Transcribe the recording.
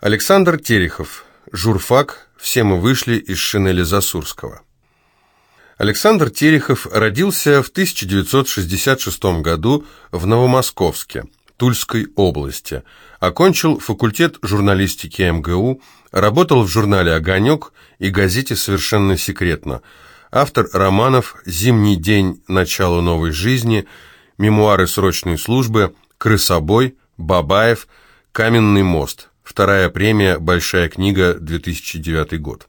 Александр Терехов. Журфак. Все мы вышли из шинели Засурского. Александр Терехов родился в 1966 году в Новомосковске, Тульской области. Окончил факультет журналистики МГУ, работал в журнале «Огонек» и газете «Совершенно секретно». Автор романов «Зимний день. Начало новой жизни», «Мемуары срочной службы», «Крысобой», «Бабаев», «Каменный мост». Вторая премия «Большая книга», 2009 год.